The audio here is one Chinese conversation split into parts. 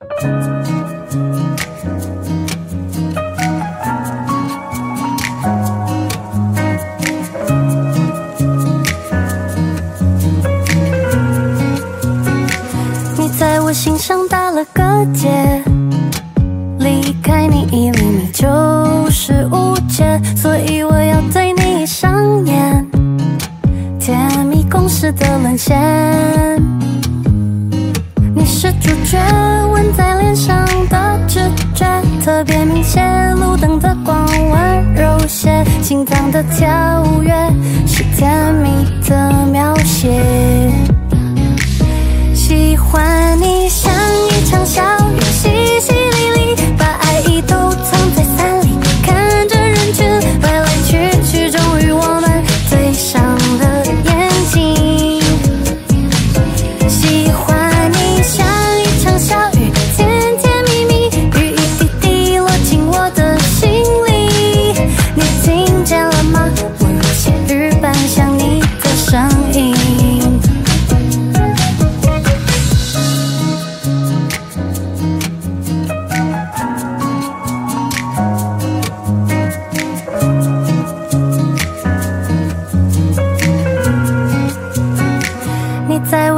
你在我心上打了个结，离开你一厘米就是误解，所以我要对你上演甜蜜攻势的沦陷。你是主角，特别明显，路灯的光温柔些，心脏的跳跃是甜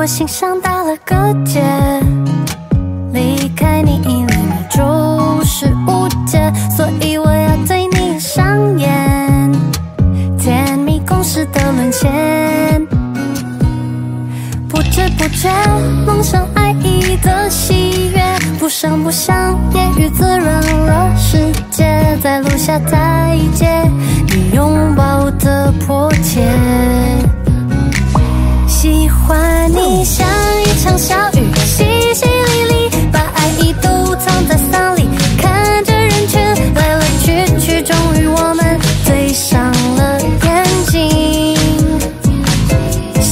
我心上打了个结，离开你一厘米就是误解，所以我要对你上演甜蜜攻势的沦陷。不知不觉蒙上爱意的喜悦，不声不响，言语滋润了世界，在录下台阶，你拥抱的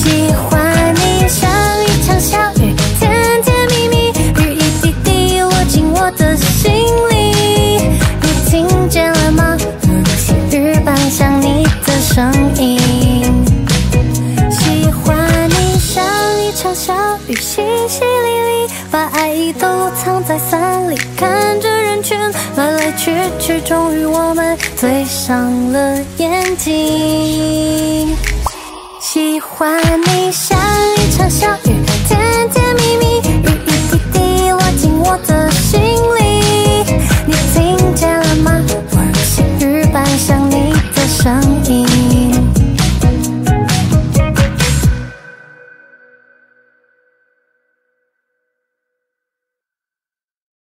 喜欢你像一场小雨，甜甜蜜蜜，雨一滴滴落进我的心里。你听见了吗？如细雨般像你的声音。喜欢你像一场小雨，淅淅沥沥，把爱意都藏在伞里。看着人群来来去去，终于我们对上了眼睛。喜欢你，